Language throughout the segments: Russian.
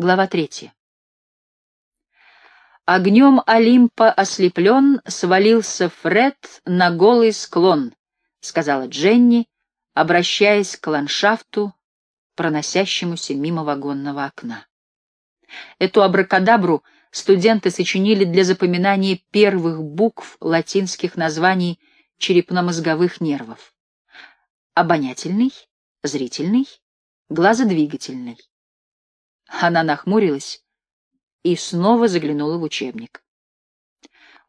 Глава третья. Огнем Олимпа ослеплен, свалился Фред на голый склон, сказала Дженни, обращаясь к ландшафту, проносящемуся мимо вагонного окна. Эту абракадабру студенты сочинили для запоминания первых букв латинских названий черепно-мозговых нервов. Обонятельный, зрительный, глазодвигательный. Она нахмурилась и снова заглянула в учебник.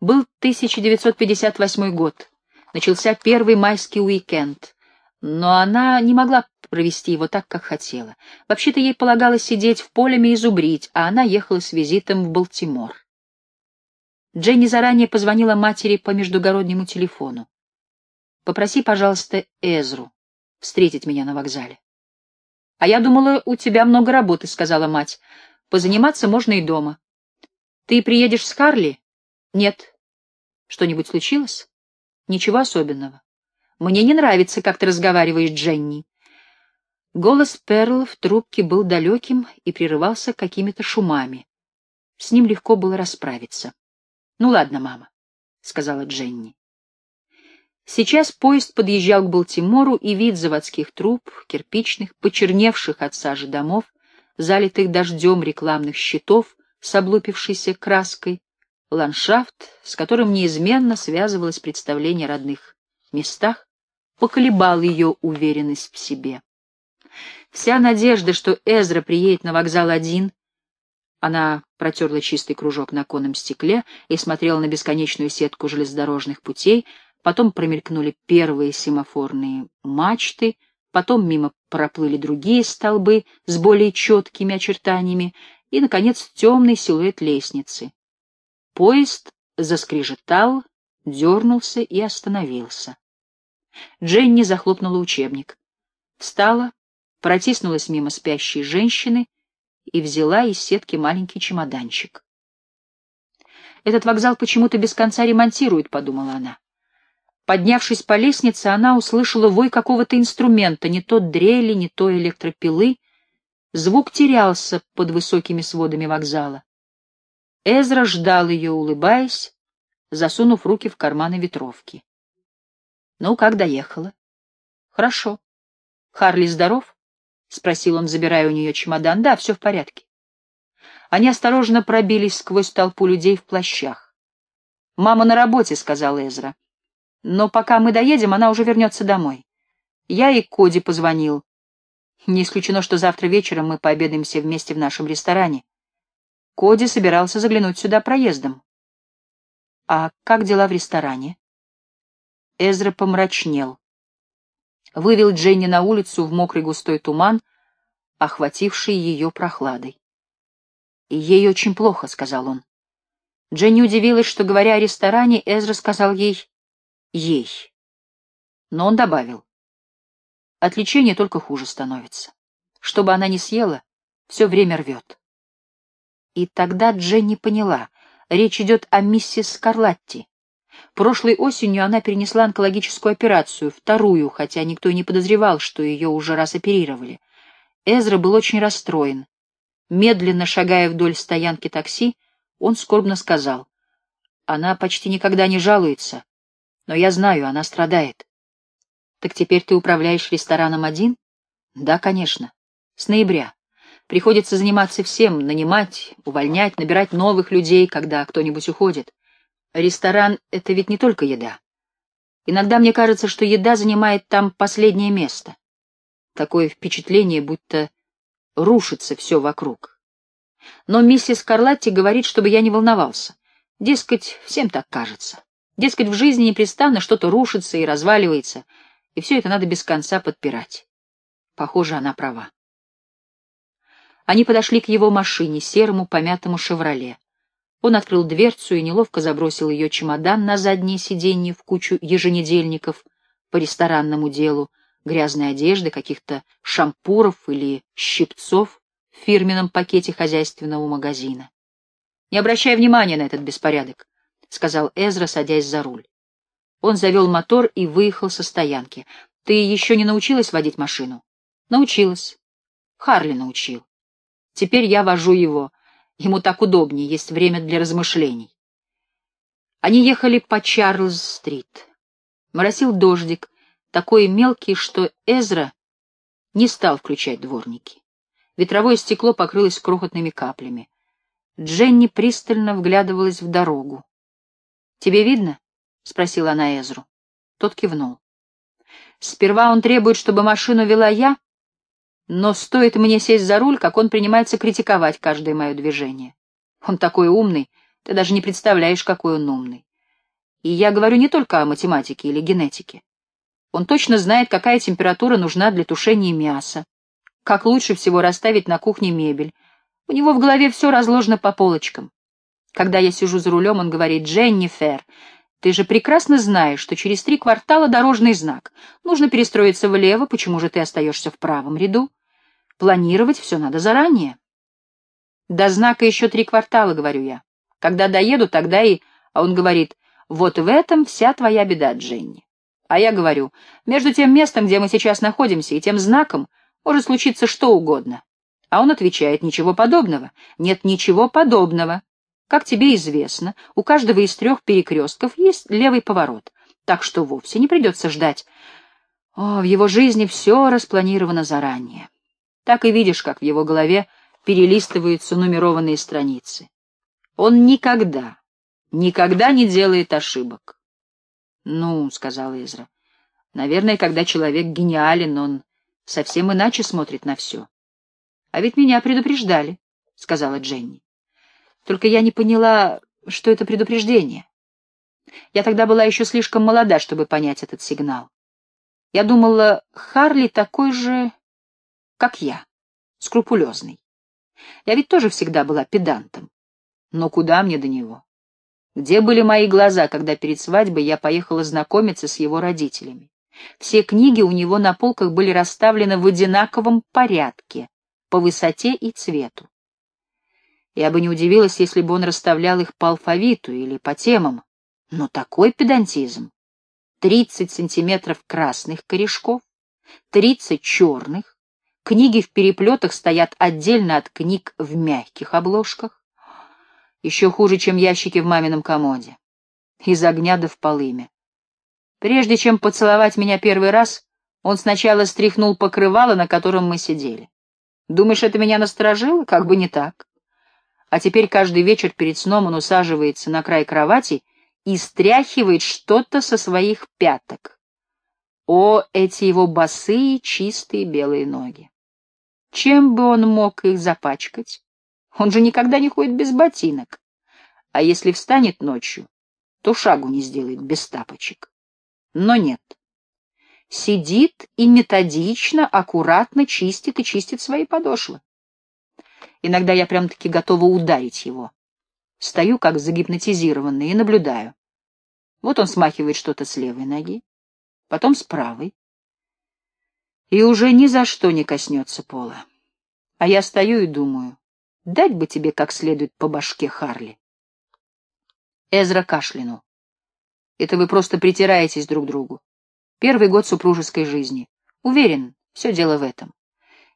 Был 1958 год. Начался первый майский уикенд, но она не могла провести его так, как хотела. Вообще-то ей полагалось сидеть в поле и зубрить, а она ехала с визитом в Балтимор. Дженни заранее позвонила матери по междугороднему телефону. «Попроси, пожалуйста, Эзру встретить меня на вокзале». «А я думала, у тебя много работы», — сказала мать. «Позаниматься можно и дома». «Ты приедешь с Карли?» «Нет». «Что-нибудь случилось?» «Ничего особенного». «Мне не нравится, как ты разговариваешь, Дженни». Голос Перл в трубке был далеким и прерывался какими-то шумами. С ним легко было расправиться. «Ну ладно, мама», — сказала Дженни. Сейчас поезд подъезжал к Балтимору, и вид заводских труб, кирпичных, почерневших от сажи домов, залитых дождем рекламных щитов с облупившейся краской, ландшафт, с которым неизменно связывалось представление о родных местах, поколебал ее уверенность в себе. Вся надежда, что Эзра приедет на вокзал один, она протерла чистый кружок на конном стекле и смотрела на бесконечную сетку железнодорожных путей, потом промелькнули первые семафорные мачты, потом мимо проплыли другие столбы с более четкими очертаниями и, наконец, темный силуэт лестницы. Поезд заскрежетал, дернулся и остановился. Дженни захлопнула учебник. Встала, протиснулась мимо спящей женщины и взяла из сетки маленький чемоданчик. «Этот вокзал почему-то без конца ремонтируют», — подумала она. Поднявшись по лестнице, она услышала вой какого-то инструмента, не то дрели, не то электропилы. Звук терялся под высокими сводами вокзала. Эзра ждал ее, улыбаясь, засунув руки в карманы ветровки. — Ну, как доехала? — Хорошо. — Харли здоров? — спросил он, забирая у нее чемодан. — Да, все в порядке. Они осторожно пробились сквозь толпу людей в плащах. — Мама на работе, — сказал Эзра. Но пока мы доедем, она уже вернется домой. Я и Коди позвонил. Не исключено, что завтра вечером мы пообедаем все вместе в нашем ресторане. Коди собирался заглянуть сюда проездом. А как дела в ресторане? Эзра помрачнел. Вывел Дженни на улицу в мокрый густой туман, охвативший ее прохладой. «И ей очень плохо», — сказал он. Дженни удивилась, что, говоря о ресторане, Эзра сказал ей ей. Но он добавил, от лечения только хуже становится. Что бы она ни съела, все время рвет. И тогда Дженни поняла, речь идет о миссис Скарлатти. Прошлой осенью она перенесла онкологическую операцию, вторую, хотя никто и не подозревал, что ее уже раз оперировали. Эзра был очень расстроен. Медленно шагая вдоль стоянки такси, он скорбно сказал, «Она почти никогда не жалуется, но я знаю, она страдает. Так теперь ты управляешь рестораном один? Да, конечно. С ноября. Приходится заниматься всем, нанимать, увольнять, набирать новых людей, когда кто-нибудь уходит. Ресторан — это ведь не только еда. Иногда мне кажется, что еда занимает там последнее место. Такое впечатление, будто рушится все вокруг. Но миссис Карлатти говорит, чтобы я не волновался. Дескать, всем так кажется. Дескать, в жизни непрестанно что-то рушится и разваливается, и все это надо без конца подпирать. Похоже, она права. Они подошли к его машине, серому помятому «Шевроле». Он открыл дверцу и неловко забросил ее чемодан на заднее сиденье в кучу еженедельников по ресторанному делу, грязной одежды, каких-то шампуров или щипцов в фирменном пакете хозяйственного магазина. Не обращай внимания на этот беспорядок. — сказал Эзра, садясь за руль. Он завел мотор и выехал со стоянки. — Ты еще не научилась водить машину? — Научилась. Харли научил. Теперь я вожу его. Ему так удобнее, есть время для размышлений. Они ехали по Чарльз-стрит. Моросил дождик, такой мелкий, что Эзра не стал включать дворники. Ветровое стекло покрылось крохотными каплями. Дженни пристально вглядывалась в дорогу. «Тебе видно?» — спросила она Эзру. Тот кивнул. «Сперва он требует, чтобы машину вела я, но стоит мне сесть за руль, как он принимается критиковать каждое мое движение. Он такой умный, ты даже не представляешь, какой он умный. И я говорю не только о математике или генетике. Он точно знает, какая температура нужна для тушения мяса, как лучше всего расставить на кухне мебель. У него в голове все разложено по полочкам. Когда я сижу за рулем, он говорит, «Дженнифер, ты же прекрасно знаешь, что через три квартала дорожный знак. Нужно перестроиться влево, почему же ты остаешься в правом ряду? Планировать все надо заранее». «До знака еще три квартала», — говорю я. Когда доеду, тогда и... А он говорит, вот в этом вся твоя беда, Дженни. А я говорю, между тем местом, где мы сейчас находимся, и тем знаком может случиться что угодно. А он отвечает, ничего подобного. Нет ничего подобного. Как тебе известно, у каждого из трех перекрестков есть левый поворот, так что вовсе не придется ждать. О, в его жизни все распланировано заранее. Так и видишь, как в его голове перелистываются нумерованные страницы. Он никогда, никогда не делает ошибок. — Ну, — сказал Эзра, — наверное, когда человек гениален, он совсем иначе смотрит на все. — А ведь меня предупреждали, — сказала Дженни. Только я не поняла, что это предупреждение. Я тогда была еще слишком молода, чтобы понять этот сигнал. Я думала, Харли такой же, как я, скрупулезный. Я ведь тоже всегда была педантом. Но куда мне до него? Где были мои глаза, когда перед свадьбой я поехала знакомиться с его родителями? Все книги у него на полках были расставлены в одинаковом порядке, по высоте и цвету. Я бы не удивилась, если бы он расставлял их по алфавиту или по темам. Но такой педантизм! Тридцать сантиметров красных корешков, тридцать черных, книги в переплетах стоят отдельно от книг в мягких обложках. Еще хуже, чем ящики в мамином комоде. Из огня да в полыми. Прежде чем поцеловать меня первый раз, он сначала стряхнул покрывало, на котором мы сидели. Думаешь, это меня насторожило? Как бы не так. А теперь каждый вечер перед сном он усаживается на край кровати и стряхивает что-то со своих пяток. О, эти его босые, чистые белые ноги! Чем бы он мог их запачкать? Он же никогда не ходит без ботинок. А если встанет ночью, то шагу не сделает без тапочек. Но нет. Сидит и методично, аккуратно чистит и чистит свои подошвы. Иногда я прям-таки готова ударить его. Стою как загипнотизированный и наблюдаю. Вот он смахивает что-то с левой ноги, потом с правой. И уже ни за что не коснется пола. А я стою и думаю, Дать бы тебе как следует по башке, Харли. Эзра кашлянул. Это вы просто притираетесь друг к другу. Первый год супружеской жизни. Уверен, все дело в этом.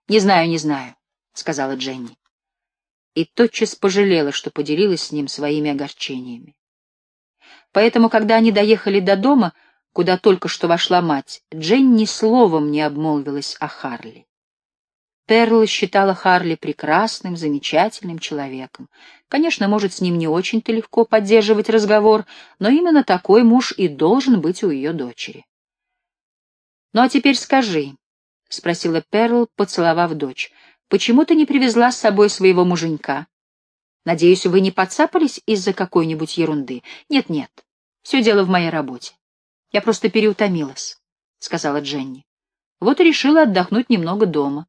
Не знаю, не знаю, — сказала Дженни. И тотчас пожалела, что поделилась с ним своими огорчениями. Поэтому, когда они доехали до дома, куда только что вошла мать, Дженни словом не обмолвилась о Харли. Перл считала Харли прекрасным, замечательным человеком. Конечно, может, с ним не очень-то легко поддерживать разговор, но именно такой муж и должен быть у ее дочери. «Ну а теперь скажи», — спросила Перл, поцеловав дочь, — «почему ты не привезла с собой своего муженька? Надеюсь, вы не подцапались из-за какой-нибудь ерунды? Нет-нет, все дело в моей работе. Я просто переутомилась», — сказала Дженни. «Вот и решила отдохнуть немного дома»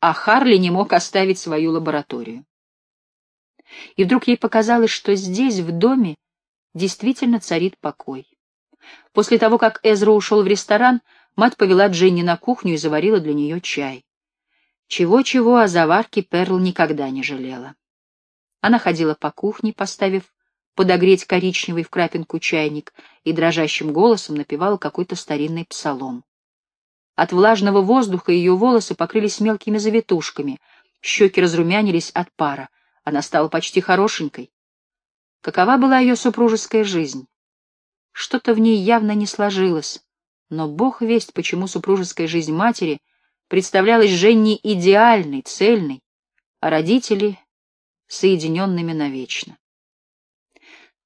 а Харли не мог оставить свою лабораторию. И вдруг ей показалось, что здесь, в доме, действительно царит покой. После того, как Эзра ушел в ресторан, мать повела Дженни на кухню и заварила для нее чай. Чего-чего, а заварки Перл никогда не жалела. Она ходила по кухне, поставив подогреть коричневый в крапинку чайник, и дрожащим голосом напевала какой-то старинный псалом. От влажного воздуха ее волосы покрылись мелкими завитушками, щеки разрумянились от пара, она стала почти хорошенькой. Какова была ее супружеская жизнь? Что-то в ней явно не сложилось, но бог весть, почему супружеская жизнь матери представлялась Женне идеальной, цельной, а родители — соединенными навечно.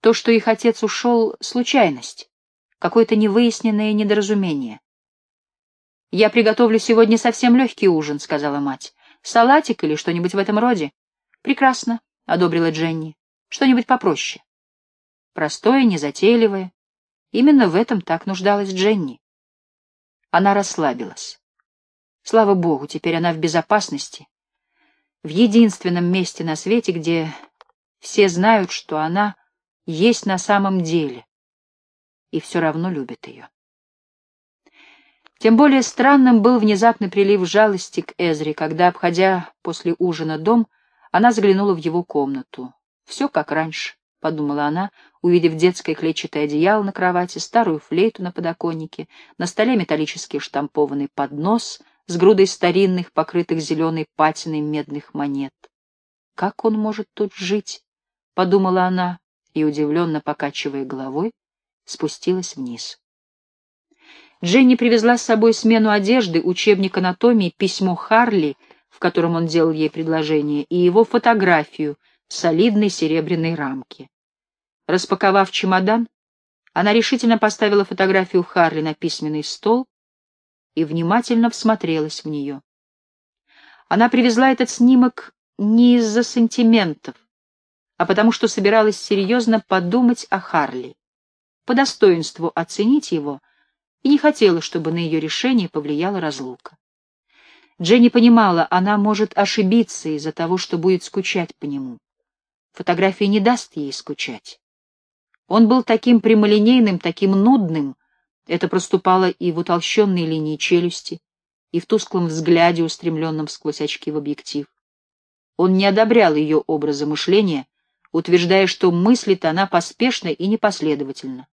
То, что их отец ушел — случайность, какое-то невыясненное недоразумение. «Я приготовлю сегодня совсем легкий ужин», — сказала мать. «Салатик или что-нибудь в этом роде?» «Прекрасно», — одобрила Дженни. «Что-нибудь попроще». Простое, незатейливое. Именно в этом так нуждалась Дженни. Она расслабилась. Слава богу, теперь она в безопасности. В единственном месте на свете, где все знают, что она есть на самом деле. И все равно любят ее. Тем более странным был внезапный прилив жалости к Эзре, когда, обходя после ужина дом, она заглянула в его комнату. Все как раньше, — подумала она, увидев детское клетчатое одеяло на кровати, старую флейту на подоконнике, на столе металлический штампованный поднос с грудой старинных, покрытых зеленой патиной медных монет. «Как он может тут жить?» — подумала она и, удивленно покачивая головой, спустилась вниз. Дженни привезла с собой смену одежды, учебник анатомии, письмо Харли, в котором он делал ей предложение, и его фотографию в солидной серебряной рамке. Распаковав чемодан, она решительно поставила фотографию Харли на письменный стол и внимательно всмотрелась в нее. Она привезла этот снимок не из-за сантиментов, а потому что собиралась серьезно подумать о Харли, по достоинству оценить его — и не хотела, чтобы на ее решение повлияла разлука. Дженни понимала, она может ошибиться из-за того, что будет скучать по нему. Фотография не даст ей скучать. Он был таким прямолинейным, таким нудным, это проступало и в утолщенной линии челюсти, и в тусклом взгляде, устремленном сквозь очки в объектив. Он не одобрял ее образа мышления, утверждая, что мыслит она поспешно и непоследовательно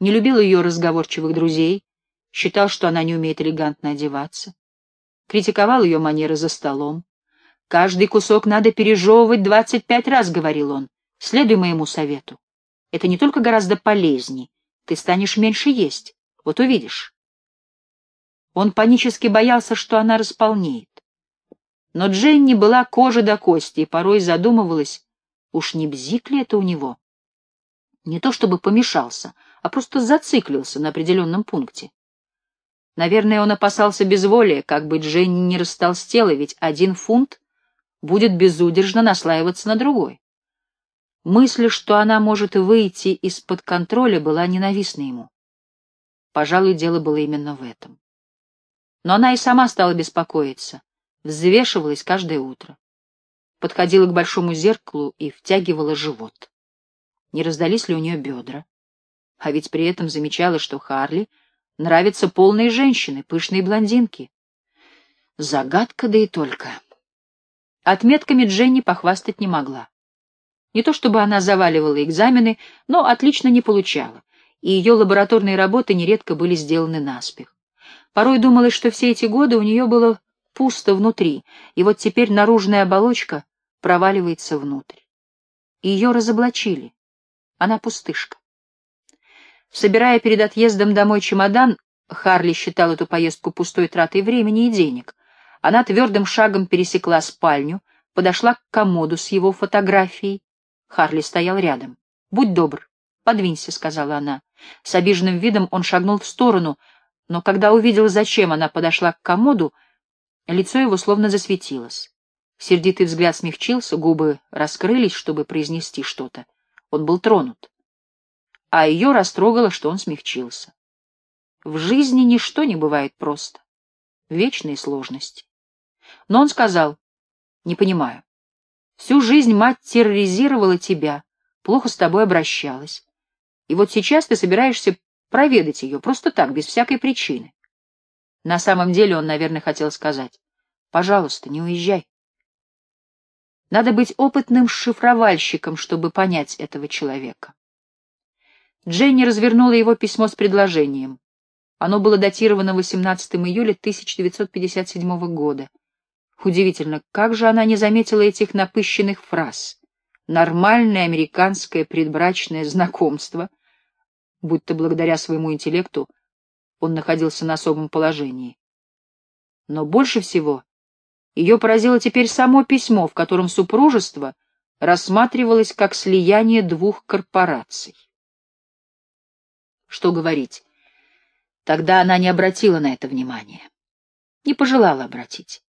не любил ее разговорчивых друзей, считал, что она не умеет элегантно одеваться, критиковал ее манеры за столом. «Каждый кусок надо пережевывать двадцать пять раз», — говорил он. «Следуй моему совету. Это не только гораздо полезнее, ты станешь меньше есть, вот увидишь». Он панически боялся, что она располнеет. Но Дженни была кожа до кости и порой задумывалась, уж не бзик ли это у него. Не то чтобы помешался, а просто зациклился на определенном пункте. Наверное, он опасался безволия, как бы Дженни не растолстела, ведь один фунт будет безудержно наслаиваться на другой. Мысль, что она может выйти из-под контроля, была ненавистна ему. Пожалуй, дело было именно в этом. Но она и сама стала беспокоиться, взвешивалась каждое утро. Подходила к большому зеркалу и втягивала живот. Не раздались ли у нее бедра? а ведь при этом замечала, что Харли нравятся полные женщины, пышные блондинки. Загадка да и только. Отметками Дженни похвастать не могла. Не то чтобы она заваливала экзамены, но отлично не получала, и ее лабораторные работы нередко были сделаны наспех. Порой думалось, что все эти годы у нее было пусто внутри, и вот теперь наружная оболочка проваливается внутрь. Ее разоблачили. Она пустышка. Собирая перед отъездом домой чемодан, Харли считал эту поездку пустой тратой времени и денег. Она твердым шагом пересекла спальню, подошла к комоду с его фотографией. Харли стоял рядом. «Будь добр, подвинься», — сказала она. С обиженным видом он шагнул в сторону, но когда увидел, зачем она подошла к комоду, лицо его словно засветилось. Сердитый взгляд смягчился, губы раскрылись, чтобы произнести что-то. Он был тронут а ее растрогало, что он смягчился. В жизни ничто не бывает просто. Вечные сложности. Но он сказал, не понимаю. Всю жизнь мать терроризировала тебя, плохо с тобой обращалась. И вот сейчас ты собираешься проведать ее просто так, без всякой причины. На самом деле он, наверное, хотел сказать, пожалуйста, не уезжай. Надо быть опытным шифровальщиком, чтобы понять этого человека. Дженни развернула его письмо с предложением. Оно было датировано 18 июля 1957 года. Удивительно, как же она не заметила этих напыщенных фраз. Нормальное американское предбрачное знакомство, будто благодаря своему интеллекту он находился на особом положении. Но больше всего ее поразило теперь само письмо, в котором супружество рассматривалось как слияние двух корпораций. Что говорить? Тогда она не обратила на это внимания. Не пожелала обратить.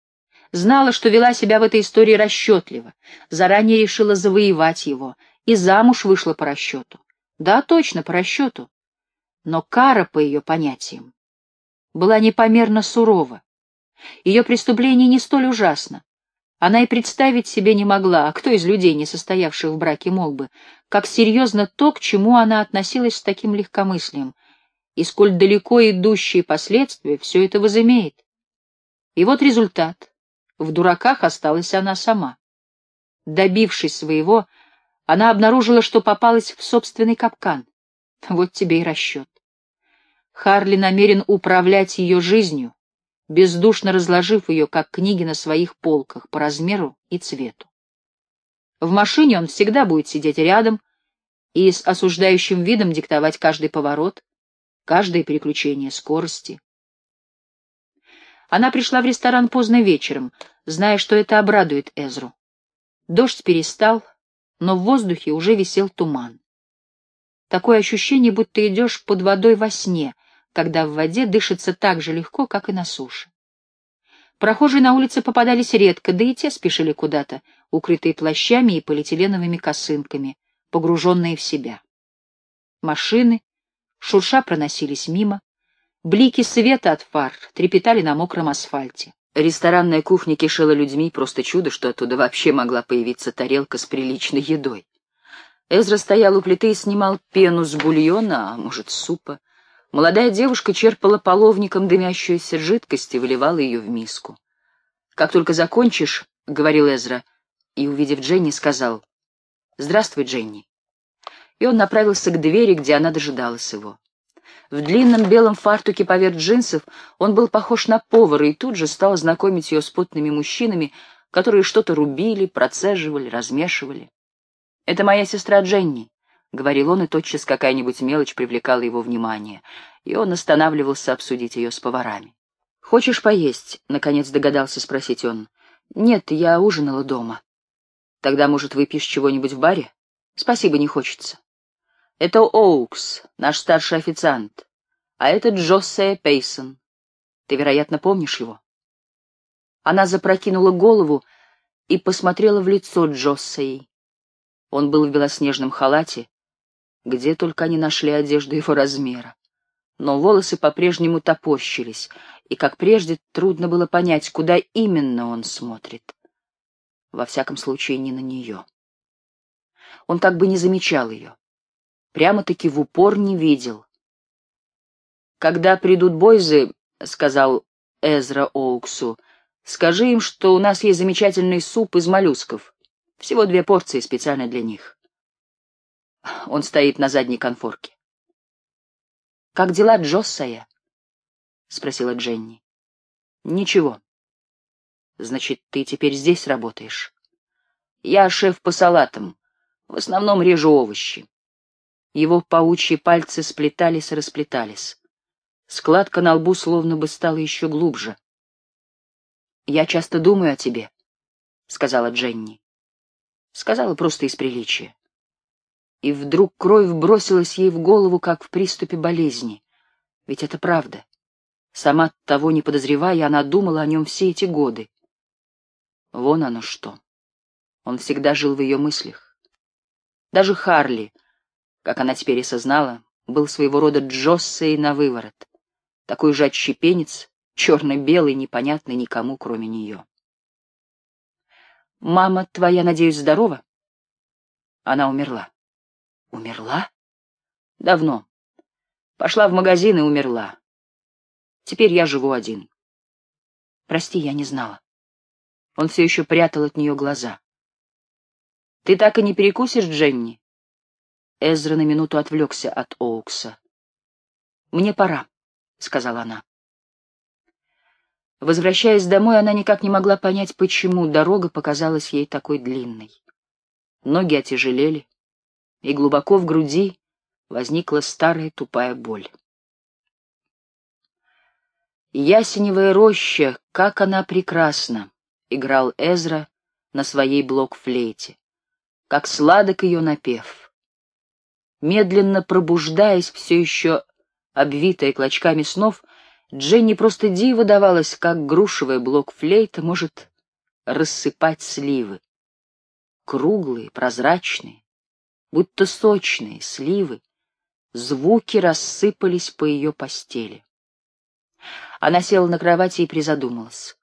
Знала, что вела себя в этой истории расчетливо, заранее решила завоевать его, и замуж вышла по расчету. Да, точно, по расчету. Но кара, по ее понятиям, была непомерно сурова. Ее преступление не столь ужасно. Она и представить себе не могла, а кто из людей, не состоявших в браке, мог бы, как серьезно то, к чему она относилась с таким легкомыслием, и сколь далеко идущие последствия все это возымеет. И вот результат. В дураках осталась она сама. Добившись своего, она обнаружила, что попалась в собственный капкан. Вот тебе и расчет. Харли намерен управлять ее жизнью, бездушно разложив ее, как книги на своих полках, по размеру и цвету. В машине он всегда будет сидеть рядом и с осуждающим видом диктовать каждый поворот, каждое переключение скорости. Она пришла в ресторан поздно вечером, зная, что это обрадует Эзру. Дождь перестал, но в воздухе уже висел туман. Такое ощущение, будто идешь под водой во сне — когда в воде дышится так же легко, как и на суше. Прохожие на улице попадались редко, да и те спешили куда-то, укрытые плащами и полиэтиленовыми косынками, погруженные в себя. Машины, шурша проносились мимо, блики света от фар трепетали на мокром асфальте. Ресторанная кухня кишела людьми, просто чудо, что оттуда вообще могла появиться тарелка с приличной едой. Эзра стоял у плиты и снимал пену с бульона, а может, супа. Молодая девушка черпала половником дымящуюся жидкость и выливала ее в миску. «Как только закончишь», — говорил Эзра, и, увидев Дженни, сказал, «Здравствуй, Дженни». И он направился к двери, где она дожидалась его. В длинном белом фартуке поверх джинсов он был похож на повара и тут же стал знакомить ее с потными мужчинами, которые что-то рубили, процеживали, размешивали. «Это моя сестра Дженни», — говорил он, и тотчас какая-нибудь мелочь привлекала его внимание, и он останавливался обсудить ее с поварами. «Хочешь поесть?» — наконец догадался спросить он. «Нет, я ужинала дома». «Тогда, может, выпьешь чего-нибудь в баре?» «Спасибо, не хочется». «Это Оукс, наш старший официант, а это Джоссе Пейсон. Ты, вероятно, помнишь его?» Она запрокинула голову и посмотрела в лицо Джоссей. Он был в белоснежном халате, где только они нашли одежду его размера. Но волосы по-прежнему топорщились, и, как прежде, трудно было понять, куда именно он смотрит. Во всяком случае, не на нее. Он как бы не замечал ее. Прямо-таки в упор не видел. «Когда придут бойзы, — сказал Эзра Оуксу, — скажи им, что у нас есть замечательный суп из моллюсков. Всего две порции специально для них. Он стоит на задней конфорке. «Как дела, Джоссая?» — спросила Дженни. «Ничего. Значит, ты теперь здесь работаешь?» «Я шеф по салатам. В основном режу овощи». Его паучьи пальцы сплетались и расплетались. Складка на лбу словно бы стала еще глубже. «Я часто думаю о тебе», — сказала Дженни. Сказала просто из приличия и вдруг кровь бросилась ей в голову, как в приступе болезни. Ведь это правда. Сама того не подозревая, она думала о нем все эти годы. Вон оно что. Он всегда жил в ее мыслях. Даже Харли, как она теперь и сознала, был своего рода Джоссей на выворот. Такой же отщепенец, черно-белый, непонятный никому, кроме нее. «Мама твоя, надеюсь, здорова?» Она умерла. Умерла? Давно. Пошла в магазин и умерла. Теперь я живу один. Прости, я не знала. Он все еще прятал от нее глаза. Ты так и не перекусишь, Дженни? Эзра на минуту отвлекся от Оукса. «Мне пора», — сказала она. Возвращаясь домой, она никак не могла понять, почему дорога показалась ей такой длинной. Ноги отяжелели, и глубоко в груди возникла старая тупая боль. «Ясеневая роща, как она прекрасна!» — играл Эзра на своей блок-флейте. Как сладок ее напев! Медленно пробуждаясь, все еще обвитая клочками снов, Дженни просто диво давалась, как грушевая блок-флейта может рассыпать сливы. Круглые, прозрачные, будто сочные сливы, звуки рассыпались по ее постели. Она села на кровати и призадумалась.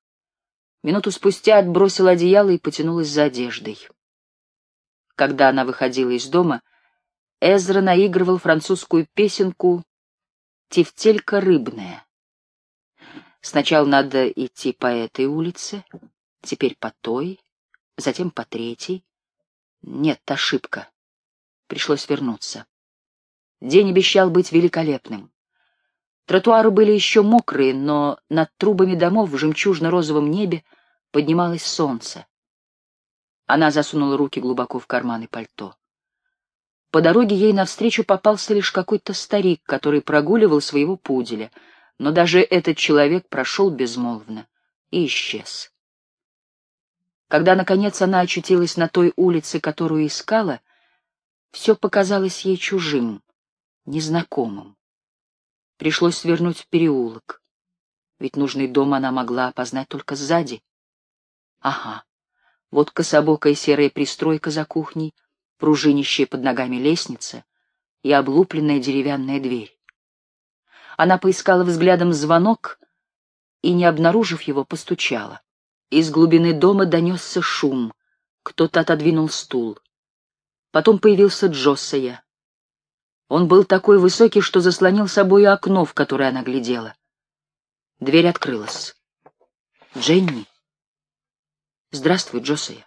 Минуту спустя отбросила одеяло и потянулась за одеждой. Когда она выходила из дома, Эзра наигрывал французскую песенку «Тефтелька рыбная». Сначала надо идти по этой улице, теперь по той, затем по третьей. Нет, ошибка. Пришлось вернуться. День обещал быть великолепным. Тротуары были еще мокрые, но над трубами домов в жемчужно-розовом небе поднималось солнце. Она засунула руки глубоко в карманы пальто. По дороге ей навстречу попался лишь какой-то старик, который прогуливал своего пуделя, но даже этот человек прошел безмолвно и исчез. Когда, наконец, она очутилась на той улице, которую искала, все показалось ей чужим, незнакомым. Пришлось свернуть в переулок. Ведь нужный дом она могла опознать только сзади. Ага, вот кособокая серая пристройка за кухней, пружинищая под ногами лестница и облупленная деревянная дверь. Она поискала взглядом звонок и, не обнаружив его, постучала. Из глубины дома донесся шум. Кто-то отодвинул стул. Потом появился Джоссея. Он был такой высокий, что заслонил собой окно, в которое она глядела. Дверь открылась. «Дженни?» «Здравствуй, Джосея».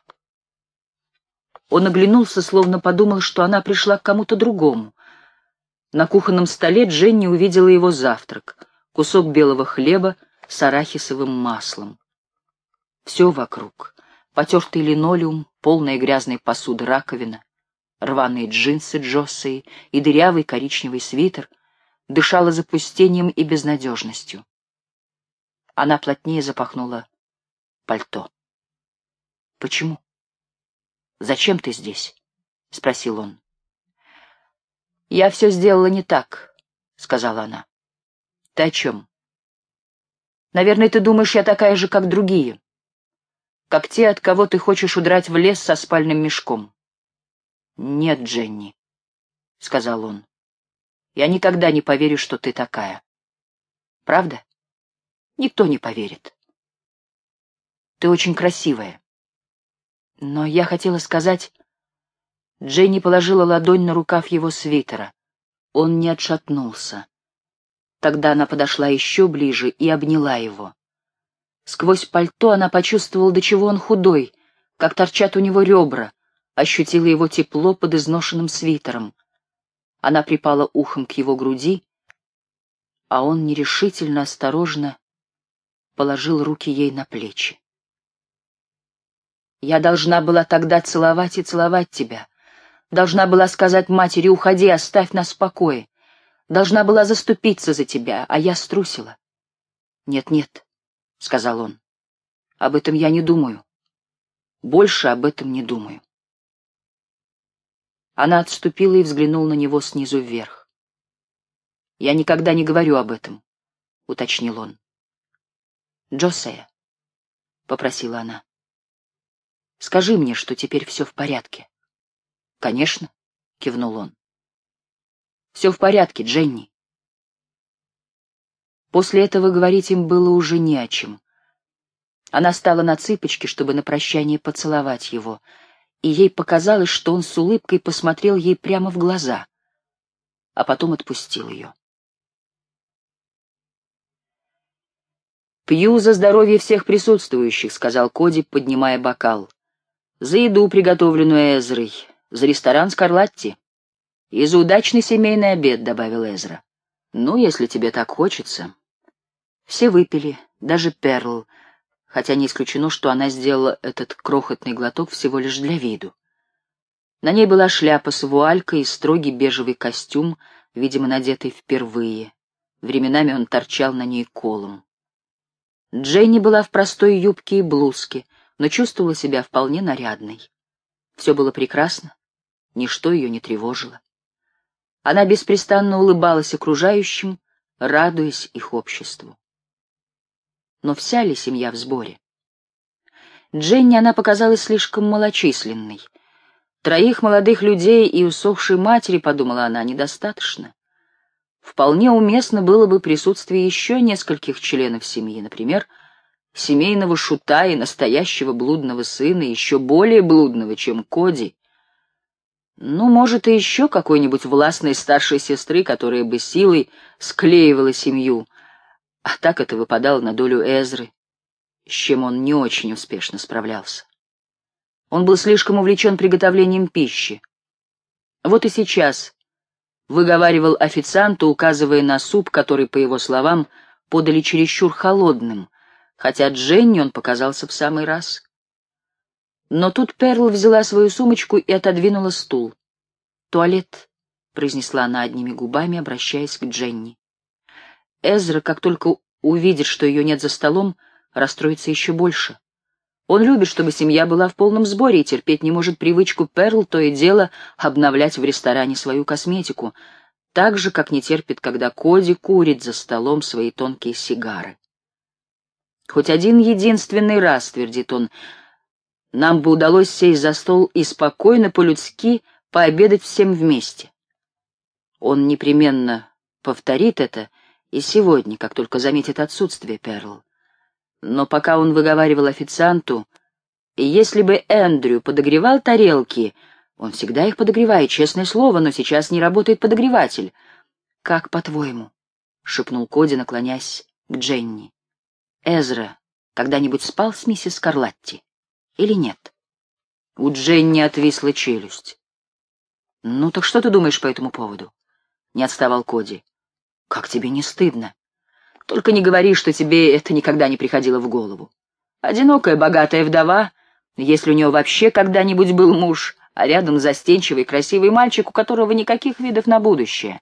Он оглянулся, словно подумал, что она пришла к кому-то другому. На кухонном столе Дженни увидела его завтрак — кусок белого хлеба с арахисовым маслом. Все вокруг — потертый линолеум, полная грязной посуды раковина, рваные джинсы Джоссеи и дырявый коричневый свитер, дышала запустением и безнадежностью. Она плотнее запахнула пальто. «Почему? Зачем ты здесь?» — спросил он. «Я все сделала не так», — сказала она. «Ты о чем?» «Наверное, ты думаешь, я такая же, как другие. Как те, от кого ты хочешь удрать в лес со спальным мешком. «Нет, Дженни», — сказал он, — «я никогда не поверю, что ты такая. Правда? Никто не поверит. Ты очень красивая. Но я хотела сказать...» Дженни положила ладонь на рукав его свитера. Он не отшатнулся. Тогда она подошла еще ближе и обняла его. Сквозь пальто она почувствовала, до чего он худой, как торчат у него ребра, ощутила его тепло под изношенным свитером. Она припала ухом к его груди, а он нерешительно, осторожно положил руки ей на плечи. «Я должна была тогда целовать и целовать тебя. Должна была сказать матери, уходи, оставь нас в покое. Должна была заступиться за тебя, а я струсила». «Нет-нет», — сказал он, — «об этом я не думаю. Больше об этом не думаю». Она отступила и взглянула на него снизу вверх. «Я никогда не говорю об этом», — уточнил он. «Джосея», — попросила она, — «скажи мне, что теперь все в порядке». «Конечно», — кивнул он. «Все в порядке, Дженни». После этого говорить им было уже не о чем. Она стала на цыпочки, чтобы на прощание поцеловать его — и ей показалось, что он с улыбкой посмотрел ей прямо в глаза, а потом отпустил ее. «Пью за здоровье всех присутствующих», — сказал Коди, поднимая бокал. «За еду, приготовленную Эзрой, за ресторан Скарлатти и за удачный семейный обед», — добавил Эзра. «Ну, если тебе так хочется». Все выпили, даже Перл, хотя не исключено, что она сделала этот крохотный глоток всего лишь для виду. На ней была шляпа с вуалькой и строгий бежевый костюм, видимо, надетый впервые. Временами он торчал на ней колом. Дженни была в простой юбке и блузке, но чувствовала себя вполне нарядной. Все было прекрасно, ничто ее не тревожило. Она беспрестанно улыбалась окружающим, радуясь их обществу. Но вся ли семья в сборе? Дженни она показалась слишком малочисленной. Троих молодых людей и усохшей матери, подумала она, недостаточно. Вполне уместно было бы присутствие еще нескольких членов семьи, например, семейного шута и настоящего блудного сына, еще более блудного, чем Коди. Ну, может, и еще какой-нибудь властной старшей сестры, которая бы силой склеивала семью, а так это выпадало на долю Эзры, с чем он не очень успешно справлялся. Он был слишком увлечен приготовлением пищи. Вот и сейчас выговаривал официанту, указывая на суп, который, по его словам, подали чересчур холодным, хотя Дженни он показался в самый раз. Но тут Перл взяла свою сумочку и отодвинула стул. «Туалет», — произнесла она одними губами, обращаясь к Дженни. Эзра, как только увидит, что ее нет за столом, расстроится еще больше. Он любит, чтобы семья была в полном сборе и терпеть не может привычку Перл то и дело обновлять в ресторане свою косметику, так же, как не терпит, когда Коди курит за столом свои тонкие сигары. Хоть один единственный раз, твердит он, нам бы удалось сесть за стол и спокойно, по-людски, пообедать всем вместе. Он непременно повторит это и сегодня, как только заметит отсутствие Перл. Но пока он выговаривал официанту, если бы Эндрю подогревал тарелки, он всегда их подогревает, честное слово, но сейчас не работает подогреватель. «Как по-твоему?» — шепнул Коди, наклоняясь к Дженни. «Эзра когда-нибудь спал с миссис Карлатти или нет?» У Дженни отвисла челюсть. «Ну так что ты думаешь по этому поводу?» — не отставал Коди. «Как тебе не стыдно?» Только не говори, что тебе это никогда не приходило в голову. Одинокая богатая вдова, если у нее вообще когда-нибудь был муж, а рядом застенчивый красивый мальчик, у которого никаких видов на будущее.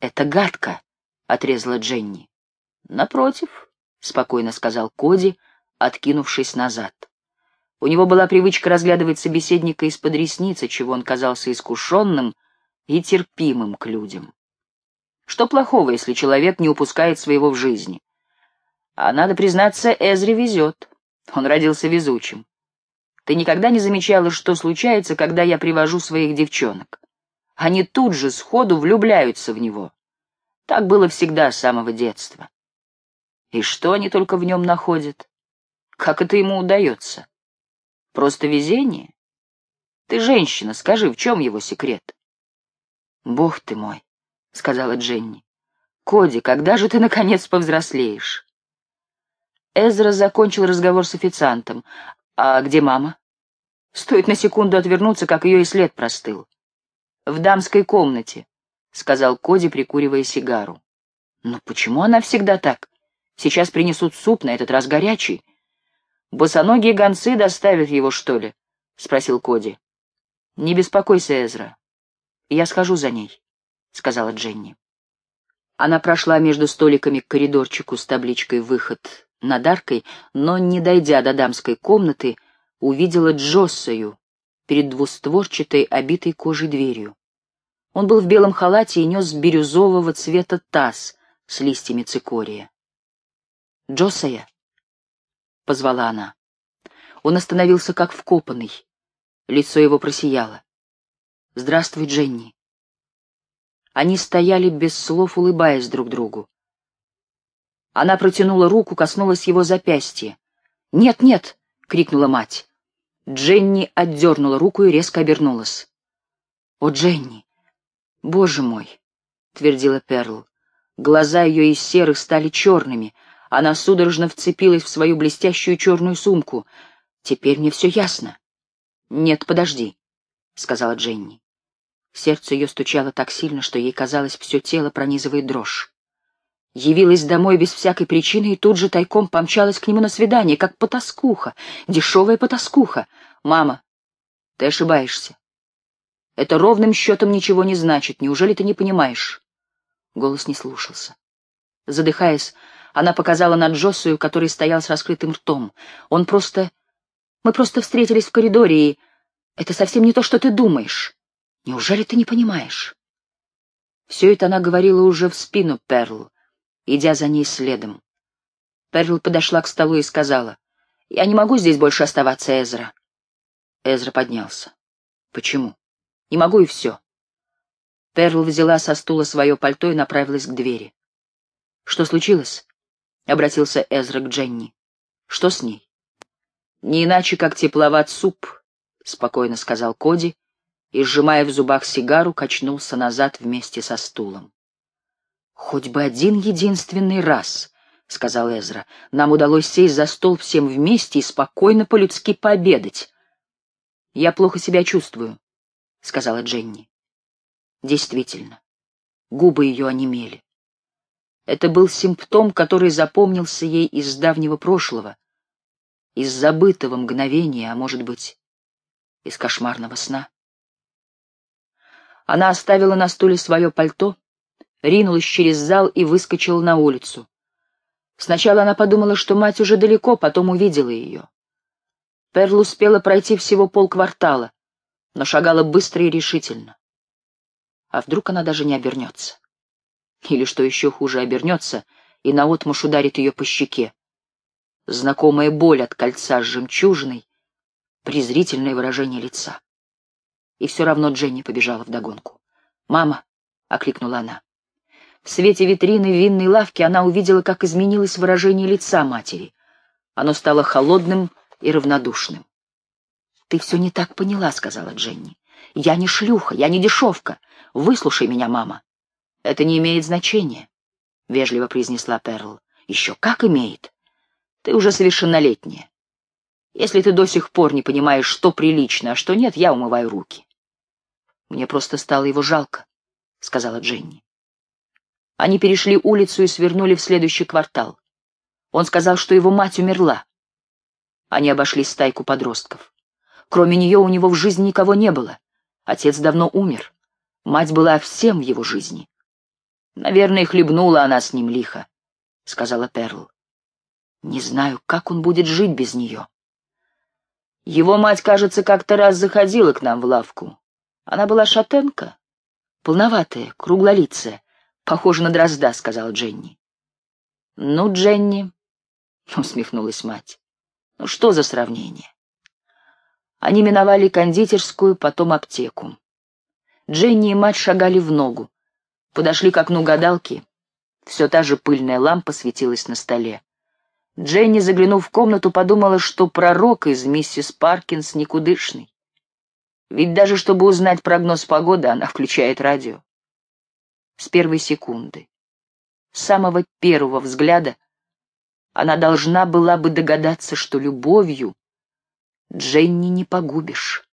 Это гадко, — отрезала Дженни. Напротив, — спокойно сказал Коди, откинувшись назад. У него была привычка разглядывать собеседника из-под ресницы, чего он казался искушенным и терпимым к людям. Что плохого, если человек не упускает своего в жизни? А надо признаться, Эзре везет. Он родился везучим. Ты никогда не замечала, что случается, когда я привожу своих девчонок? Они тут же сходу влюбляются в него. Так было всегда с самого детства. И что они только в нем находят? Как это ему удается? Просто везение? Ты женщина, скажи, в чем его секрет? Бог ты мой! — сказала Дженни. «Коди, когда же ты, наконец, повзрослеешь?» Эзра закончил разговор с официантом. «А где мама?» Стоит на секунду отвернуться, как ее и след простыл. «В дамской комнате», — сказал Коди, прикуривая сигару. «Но почему она всегда так? Сейчас принесут суп, на этот раз горячий. Босоногие гонцы доставят его, что ли?» — спросил Коди. «Не беспокойся, Эзра. Я схожу за ней» сказала Дженни. Она прошла между столиками к коридорчику с табличкой «Выход» над аркой, но, не дойдя до дамской комнаты, увидела Джоссою перед двустворчатой, обитой кожей дверью. Он был в белом халате и нес бирюзового цвета таз с листьями цикория. «Джосая!» — позвала она. Он остановился как вкопанный. Лицо его просияло. «Здравствуй, Дженни. Они стояли без слов, улыбаясь друг другу. Она протянула руку, коснулась его запястья. «Нет, нет!» — крикнула мать. Дженни отдернула руку и резко обернулась. «О, Дженни! Боже мой!» — твердила Перл. Глаза ее из серых стали черными. Она судорожно вцепилась в свою блестящую черную сумку. «Теперь мне все ясно». «Нет, подожди», — сказала Дженни. Сердце ее стучало так сильно, что ей казалось, все тело пронизывает дрожь. Явилась домой без всякой причины и тут же тайком помчалась к нему на свидание, как потаскуха, дешевая потаскуха. «Мама, ты ошибаешься. Это ровным счетом ничего не значит. Неужели ты не понимаешь?» Голос не слушался. Задыхаясь, она показала на Джосую, который стоял с раскрытым ртом. Он просто... Мы просто встретились в коридоре, и... Это совсем не то, что ты думаешь. Неужели ты не понимаешь? Все это она говорила уже в спину Перл, идя за ней следом. Перл подошла к столу и сказала, «Я не могу здесь больше оставаться, Эзра». Эзра поднялся. «Почему?» «Не могу и все». Перл взяла со стула свое пальто и направилась к двери. «Что случилось?» — обратился Эзра к Дженни. «Что с ней?» «Не иначе, как тепловат суп», — спокойно сказал Коди, и, сжимая в зубах сигару, качнулся назад вместе со стулом. «Хоть бы один единственный раз», — сказал Эзра, — «нам удалось сесть за стол всем вместе и спокойно по-людски пообедать». «Я плохо себя чувствую», — сказала Дженни. Действительно, губы ее онемели. Это был симптом, который запомнился ей из давнего прошлого, из забытого мгновения, а может быть, из кошмарного сна. Она оставила на стуле свое пальто, ринулась через зал и выскочила на улицу. Сначала она подумала, что мать уже далеко, потом увидела ее. Перл успела пройти всего полквартала, но шагала быстро и решительно. А вдруг она даже не обернется? Или, что еще хуже, обернется и наотмашь ударит ее по щеке. Знакомая боль от кольца с жемчужиной, презрительное выражение лица. И все равно Дженни побежала вдогонку. «Мама!» — окликнула она. В свете витрины винной лавки она увидела, как изменилось выражение лица матери. Оно стало холодным и равнодушным. «Ты все не так поняла», — сказала Дженни. «Я не шлюха, я не дешевка. Выслушай меня, мама». «Это не имеет значения», — вежливо произнесла Перл. «Еще как имеет. Ты уже совершеннолетняя. Если ты до сих пор не понимаешь, что прилично, а что нет, я умываю руки». «Мне просто стало его жалко», — сказала Дженни. Они перешли улицу и свернули в следующий квартал. Он сказал, что его мать умерла. Они обошли стайку подростков. Кроме нее у него в жизни никого не было. Отец давно умер. Мать была всем в его жизни. «Наверное, хлебнула она с ним лихо», — сказала Перл. «Не знаю, как он будет жить без нее». Его мать, кажется, как-то раз заходила к нам в лавку. Она была шатенка, полноватая, круглолицая, похожа на дрозда, — сказала Дженни. — Ну, Дженни, — усмехнулась мать, — ну что за сравнение? Они миновали кондитерскую, потом аптеку. Дженни и мать шагали в ногу. Подошли к окну гадалки. Все та же пыльная лампа светилась на столе. Дженни, заглянув в комнату, подумала, что пророк из миссис Паркинс никудышный. Ведь даже чтобы узнать прогноз погоды, она включает радио. С первой секунды, с самого первого взгляда, она должна была бы догадаться, что любовью Дженни не погубишь.